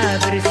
saber